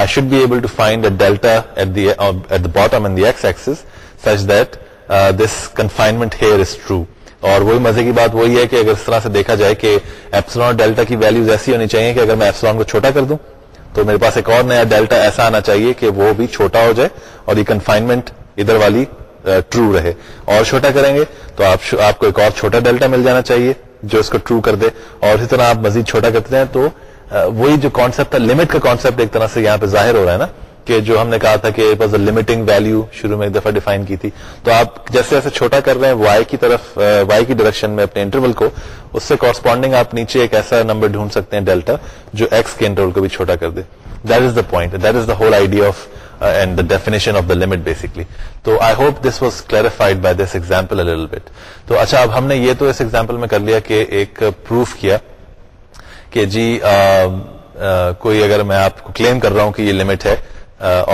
I uh, uh, confinement be is such اور وہی مزے کی بات وہی ہے کہ اگر اس طرح سے دیکھا جائے کہ ایپسلون اور ڈیلٹا کی ویلیوز ایسی ہونی چاہیے کہ اگر میں ایپسلون کو چھوٹا کر دوں تو میرے پاس ایک اور نیا ڈیلٹا ایسا آنا چاہیے کہ وہ بھی چھوٹا ہو جائے اور یہ کنفائنمنٹ ادھر والی ٹرو uh, رہے اور چھوٹا کریں گے تو آپ آپ کو ایک اور چھوٹا ڈیلٹا مل جانا چاہیے جو اس کو ٹرو کر دے اور اسی طرح آپ مزید چھوٹا کرتے ہیں تو وہی جو کانسپٹ تھا لمٹ کا کانسپٹ ایک طرح سے یہاں پہ ظاہر ہو رہا ہے نا کہ جو ہم نے کہا تھا کہ لمٹنگ ویلو شروع میں ایک دفعہ ڈیفائن کی تھی تو آپ جیسے جیسے چھوٹا کر رہے ہیں وائی کی طرف وائی کی ڈائریکشن میں اپنے انٹرول کو اس سے کارسپونڈنگ آپ نیچے ایک ایسا نمبر ڈھونڈ سکتے ہیں ڈیلٹا جو ایکس کے انٹرول کو بھی چھوٹا کر دے that is the point that is the whole idea of and the definition of the limit basically تو I hope this was clarified by this example تو اچھا اب ہم نے یہ تو اس ایگزامپل میں کر لیا کہ ایک پروف کیا کہ جی کوئی اگر میں آپ کو کلیم کر رہا ہوں کہ یہ لمٹ ہے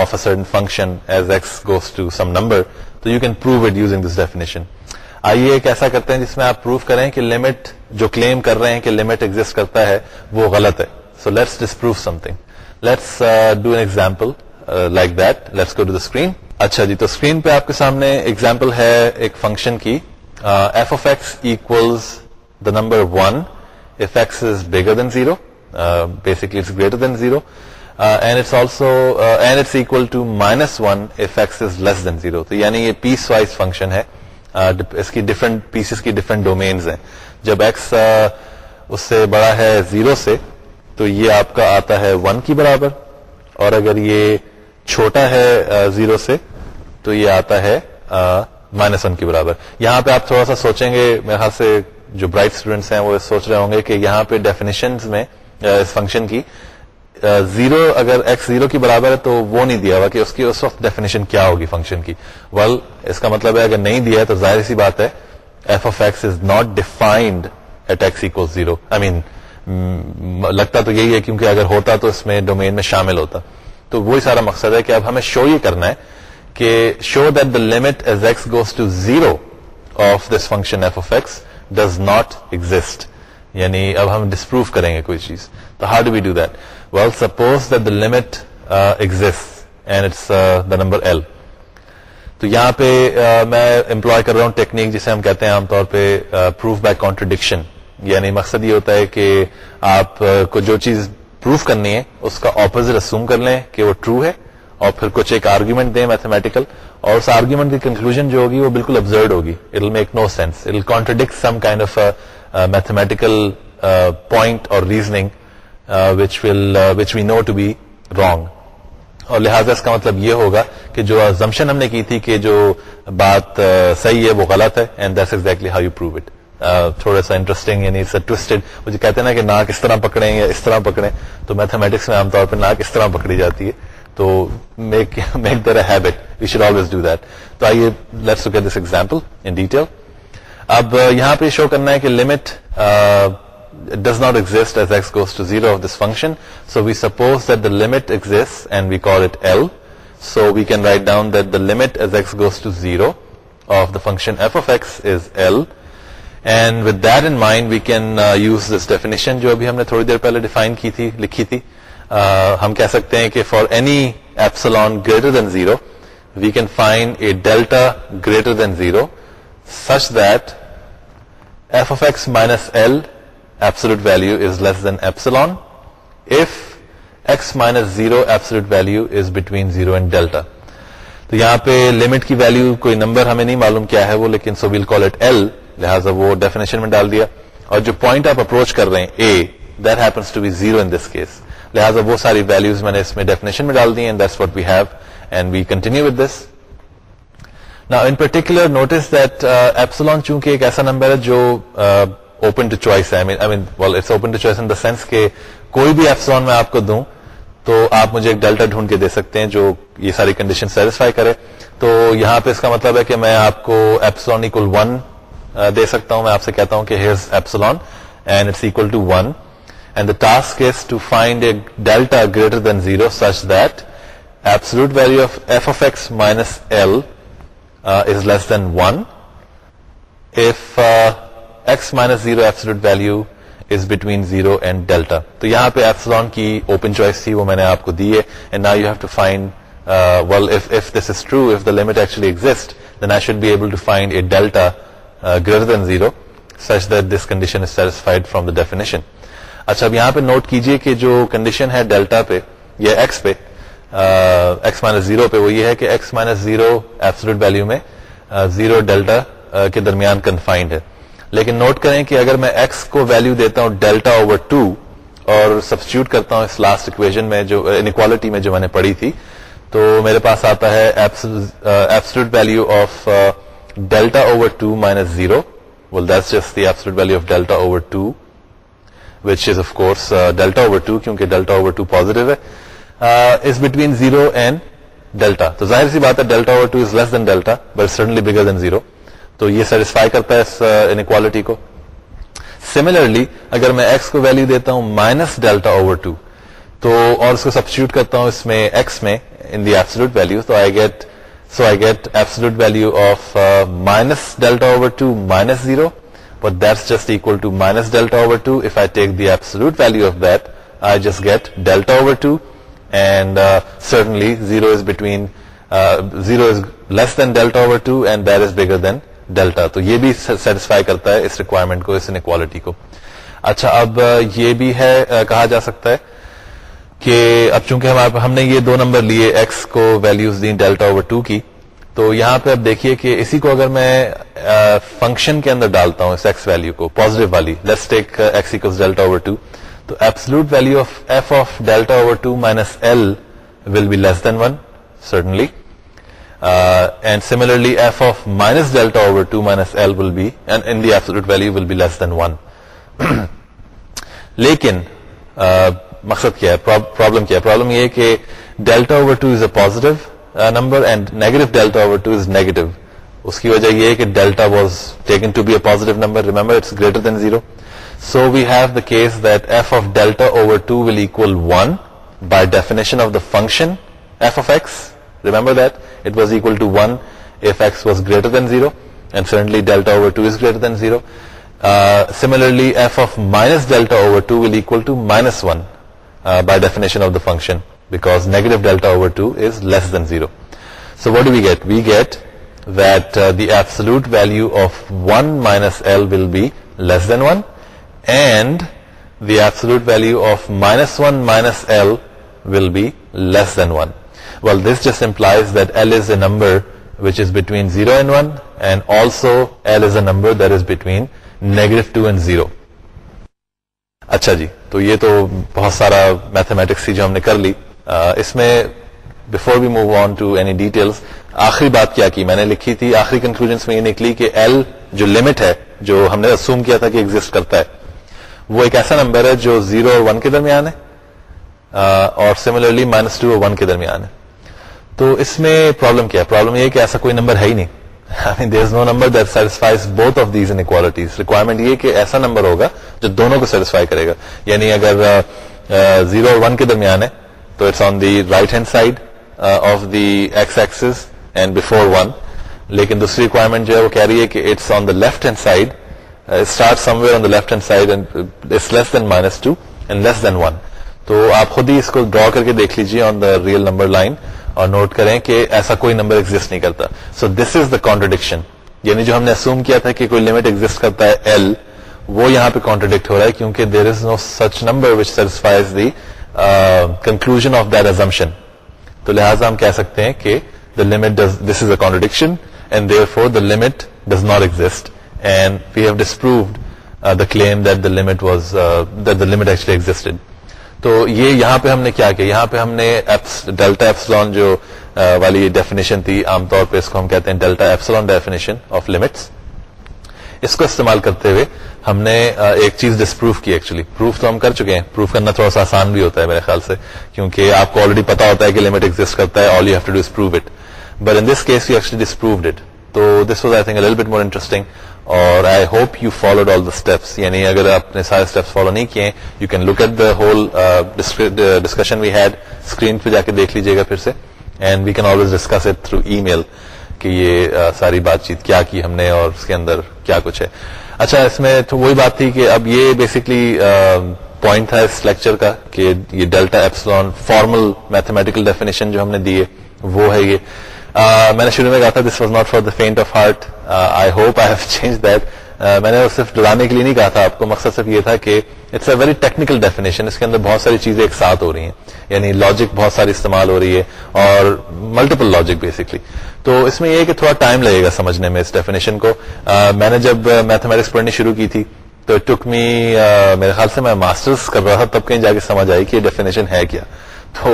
of function as x goes to some number so you can it using this definition آئیے ایک ایسا کرتے ہیں جس میں آپ پروف کریں کہ لمٹ جو کلیم کر رہے ہیں کہ لمٹ ایگزٹ کرتا ہے وہ غلط ہے so let's disprove something let's do an example like that let's go to the screen اچھا جی تو اسکرین پہ آپ کے سامنے ایگزامپل ہے ایک فنکشن کی f of x the number one جب ایکس اس سے بڑا ہے زیرو سے تو یہ آپ کا آتا ہے ون کی برابر اور اگر یہ چھوٹا ہے زیرو سے تو یہ آتا ہے مائنس ون کی برابر یہاں پہ آپ تھوڑا سا سوچیں گے میرے سے جو برائٹ اسٹوڈینٹس ہیں وہ سوچ رہے ہوں گے کہ یہاں پہ ڈیفینیشن میں اس فنکشن کی زیرو اگر ایکس زیرو کی برابر ہے تو وہ نہیں دیا ہوا کہ اس کی اس وقت ڈیفینیشن کیا ہوگی فنکشن کی ول اس کا مطلب ہے اگر نہیں دیا ہے تو ظاہر سی بات ہے f x is not defined at x equal zero I mean لگتا تو یہی ہے کیونکہ اگر ہوتا تو اس میں ڈومین میں شامل ہوتا تو وہی سارا مقصد ہے کہ اب ہمیں شو یہ کرنا ہے کہ show that the limit as x goes to zero of this function f x does not exist یعنی اب ہم ڈسپروو کریں گے کوئی چیز تو how do we do that well suppose the the limit exist and it's number L تو یہاں پہ uh, میں امپلائی کر رہا ہوں ٹیکنیک جسے ہم کہتے ہیں عام طور پہ پروف بائی کانٹرڈکشن یعنی مقصد یہ ہوتا ہے کہ آپ uh, کو جو چیز پروف کرنی ہے اس کا اپوزٹ اسوم کر لیں کہ وہ ٹرو ہے اور پھر کچھ ایک آرگومنٹ دیں میتھمیٹیکل اور اس آرگیومنٹ کی کنکلوژ جو ہوگی وہ بالکل ابزرڈ ہوگی will make no sense it contradict some kind of mathematical point اور which we know to be wrong اور لہٰذا اس کا مطلب یہ ہوگا کہ جو زمشن ہم نے کی تھی کہ جو بات uh, صحیح ہے وہ غلط ہے and exactly how you prove it تھوڑا سا انٹرسٹنگ یعنی ٹوسٹڈ کہتے ہیں نا کہ ناک اس طرح پکڑیں یا اس طرح پکڑیں تو میتھمیٹکس میں عام طور پہ ناک اس طرح پکڑی جاتی ہے تو make there a we should always do that تو آئیے let's this example in detail اب یہاں پہ شو کرنا ہے کہ limit does not exist as x goes to zero of this function so we suppose that the limit exist and we call it L so we can write down that the limit as x goes to zero of the function f of x is L and with that in mind we can use this definition جو ابھی ہم نے تھوڑی دیر پہلے define کی تھی لکھی تھی ہم کہہ سکتے ہیں کہ for any epsilon greater than zero we can find a delta greater than zero such that f of x minus L absolute value is less than epsilon if x minus zero absolute value is between zero and delta تو یہاں پہ limit کی value کوئی number ہمیں نہیں معلوم کیا ہے وہ لیکن so we'll call it L لہٰذا وہ ڈیفینیشن میں ڈال دیا اور جو پوائنٹ آپ اپروچ کر رہے ہیں a that happens to be zero in this case لہٰذا وہ ساری ویلوز میں نے اس میں ڈیفینیشن میں ڈال دی and this what we have and we continue with this نا in particular notice that epsilon چونکہ ایک ایسا نمبر ہے جو اوپن ٹو چوائس ہے open to choice in the sense کہ کوئی بھی ایپسلون میں آپ کو دوں تو آپ مجھے ایک ڈیلٹا ڈھونڈ کے دے سکتے ہیں جو یہ ساری کنڈیشن سیٹسفائی کرے تو یہاں پہ اس کا مطلب ہے کہ میں آپ کو ایپسلون اکول ون دے سکتا ہوں میں آپ سے کہتا ہوں کہ has epsilon and it's equal to one task delta greater than zero such that value L then value in zero and delta تو یہاں پہ ایپسلون کی اوپن چوائس تھی وہ it should be able greater than zero such this condition اچھا اب یہاں پہ نوٹ کیجئے کہ جو کنڈیشن ہے ڈیلٹا پہ یا ایکس پہ ایکس مائنس زیرو پہ وہ یہ ہے کہ x minus zero absolute value میں زیرو ڈیلٹا کے درمیان کنفائنڈ ہے لیکن نوٹ کریں کہ اگر میں ایکس کو ویلو دیتا ہوں ڈیلٹا اوور ٹو اور سبسٹیوٹ کرتا ہوں اس لاسٹ اکویژن میں جو انکوالٹی میں جو میں نے پڑھی تھی تو میرے پاس آتا ہے absolute value of delta over two minus zero that's just the absolute value of delta over two which is course delta over two کیونکہ ڈیلٹا اوور ٹو پازیٹو ہے is between zero and delta تو ظاہر سی بات ہے delta over two is less than delta but certainly bigger than zero تو یہ satisfy کرتا ہے اس انکوالٹی کو سملرلی اگر میں ایکس کو ویلو دیتا ہوں مائنس ڈیلٹا اوور ٹو تو اور اس کو سبسٹیوٹ کرتا ہوں اس میں ایکس میں ان دی ایپسلوٹ ویلو تو I get so I get absolute value of minus delta over two minus zero just equal to minus delta the absolute value of the just get delta over two and suddenly zero is between zero is less than delta over two and there is bigger than delta تو یہ بھی satisfy کرتا ہے اس requirement quality کو اچھا اب uh, یہ بھی ہے uh, کہا جا سکتا ہے کہ اب چونکہ ہم نے یہ دو نمبر لیے ایکس کو value is then delta over two کی تو یہاں پہ اب دیکھیے کہ اسی کو اگر میں فنکشن کے اندر ڈالتا ہوں اس ایکس ویلو کو پازیٹو ڈیلٹا اوور ٹو تو absolute value of f of delta over two minus L will be less than one suddenly delta over two minus L will be and انوٹ value will be less than one لیکن مقصد کیا ہے problem کیا ہے problem یہ کہ delta over two is a positive number and negative delta over two is negative اس کی وجہ یہ ہے کہ delta was taken to be a positive number remember it's greater than zero so we have the case that f of delta over two will equal one by definition of the function f of x remember that it was equal to one f x was greater than zero and suddenly delta over two is greater than zero Uh, similarly, f of minus delta over 2 will equal to minus 1 uh, by definition of the function. Because negative deltas than zero so what we get we get wait the absolute value of one minus L will be less and the absolute value of minus one minus L will be less than one well this just implies that L is a number which is between zero and one and also L is a number there is between two and zero اچھا جی تو یہ تو بہت سارا mathematics تھی جو ہم نے کر لی اس میں before we move on to any detail آخری بات کیا کی میں نے لکھی تھی آخری کنکلوژ میں یہ نکلی کہ ایل جو لمٹ ہے جو ہم نے اسوم کیا تھا کہ ایگزٹ کرتا ہے وہ ایک ایسا نمبر ہے جو زیرو اور ون کے درمیان ہے اور سملرلی مائنس ٹو اور ون کے درمیان ہے تو اس میں پرابلم کیا ہے پرابلم یہ کہ ایسا کوئی نمبر ہے ہی نہیں نو یہ کہ ایسا نمبر ہوگا جو دونوں کو سیٹسفائی کرے گا یعنی اگر زیرو اور ون کے درمیان ہے تو it's on the right hand side of the x axis and before one لیکن دوسری ریکوائرمنٹ جو ہے وہ کہہ رہی ہے کہ it's on the left hand side start somewhere on the left hand side less than minus two and less than one تو آپ خود ہی اس کو ڈرا کر کے دیکھ لیجیے on the real number line اور نوٹ کریں کہ ایسا کوئی نمبر ایگزٹ نہیں کرتا سو دس از دا کانٹرڈکشن یعنی جو ہم نے اسوم کیا تھا کہ کوئی لمٹ ایگزٹ کرتا ہے ایل وہ یہاں پہ کانٹرڈکٹ ہو رہا ہے کیونکہ there is no such number which satisfies the conclusion of that assumption تو لہٰذا ہم کہہ سکتے ہیں کہ the limit this is a and therefore the limit does not exist and we have disproved the claim that the limit was that the limit actually existed تو یہاں پہ ہم نے کیا کیا یہاں پہ ہم نے ڈیلٹا ایپسلون جو والی ڈیفینیشن تھی عام طور پہ اس کو ہم کہتے ہیں delta epsilon definition of limits اس کو استعمال کرتے ہوئے ہم نے ایک چیز ڈسپروف کی ایکچولی پروف تو ہم کر چکے ہیں پروف کرنا تھوڑا سا آسان بھی ہوتا ہے میرے خیال سے کیونکہ آپ کو آلریڈی پتا ہوتا ہے کہ لمٹ ایگزٹ کرتا ہے all you have to prove it but in this case you actually disproved it تو this was I think but more interesting اور I hope you followed all the steps یعنی اگر آپ نے سارے اسٹیپس فالو نہیں کیے you can look at the whole discussion we had screen پہ جا کے دیکھ لیجیے گا پھر سے and we can always discuss it through mail کہ یہ ساری بات چیت کیا کی ہم نے اور اس کے اندر کیا کچھ ہے اچھا اس میں تو وہی بات تھی کہ اب یہ بیسکلی پوائنٹ تھا اس لیکچر کا کہ یہ delta epsilon formal mathematical definition جو ہم نے دیے وہ ہے یہ میں نے شروع میں کہا تھا this was not for the faint of heart I hope I have change that میں نے صرف ڈرانے کے لیے نہیں کہا تھا آپ کو مقصد صرف یہ تھا کہ it's a very technical definition اس کے اندر بہت ساری چیزیں ایک ساتھ ہو رہی ہیں یعنی لاجک بہت ساری استعمال ہو رہی ہے اور ملٹیپل لاجک بیسکلی تو اس میں یہ کہ تھوڑا ٹائم لگے گا سمجھنے میں اس ڈیفینیشن کو میں نے جب میتھمیٹکس پڑھنی شروع کی تھی تو ٹک می میرے خیال سے میں ماسٹرس کر رہا تھا تب کہیں جا کے سمجھ آئی کہ یہ ڈیفینیشن ہے کیا تو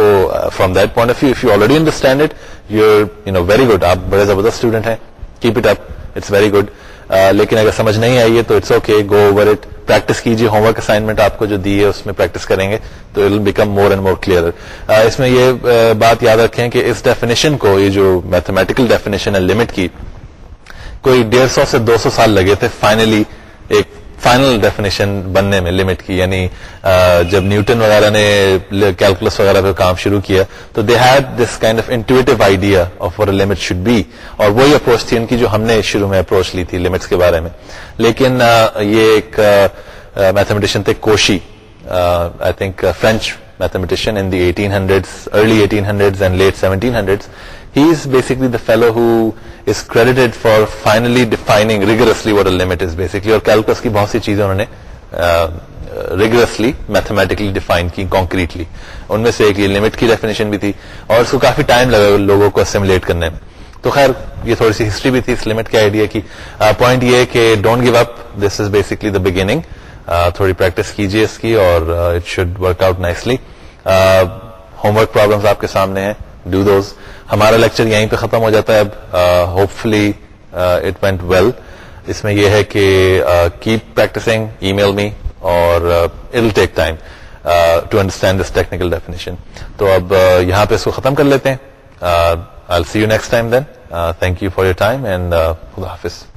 from that point of view if you already understand it you you know very good آپ بڑے زبردست اسٹوڈنٹ ہیں keep it up it's very good لیکن اگر سمجھ نہیں آئیے تو it's okay go over it practice کیجیے ہوم ورک اسائنمنٹ آپ کو جو دی ہے اس میں پریکٹس کریں گے تو it will become more and more clear اس میں یہ بات یاد رکھیں کہ اس ڈیفینیشن کو یہ جو میتھمیٹیکل ڈیفینیشن ہے لمٹ کی کوئی ڈیڑھ سو سے دو سو سال لگے تھے فائنلی فائنل ڈیفینیشن بننے میں لمٹ کی یعنی جب نیوٹن وغیرہ نے کیلکولس وغیرہ پہ کام شروع کیا تو they had this kind of intuitive idea of اور وہی اپروچ تھی ان کی جو ہم نے شروع میں اپروچ لی تھی لمٹس کے بارے میں لیکن یہ ایک میتھمیٹیشن تھے Cauchy I think French mathematician hundred early eighteen hundred and late seventeen hundred lee the fellow his credit for finally اور ریگرسلیور کی بہت سی چیزیں انہوں نے ریگرسلی میتھمیٹکلی ڈیفائن کی کانکریٹلی ان میں سے ایک یہ لمٹ کی ڈیفینیشن بھی تھی اور اس کو کافی ٹائم لگا لوگوں کو اسٹیمولیٹ کرنے میں تو خیر یہ تھوڑی سی ہسٹری بھی تھی اس لمٹ کے آئیڈیا کی پوائنٹ یہ کہ don't give up this is basically the beginning تھوڑی پریکٹس کیجیے اس کی اور it should work out nicely homework problems آپ کے سامنے ہیں ڈو دوز ہمارا لیکچر یہیں پہ ختم ہو جاتا ہے اب hopefully it went well اس میں یہ ہے کہ keep practicing email me اور it take time to understand this technical definition تو اب یہاں پہ اس کو ختم کر لیتے ہیں I see you you next time time then thank for your and خدا حافظ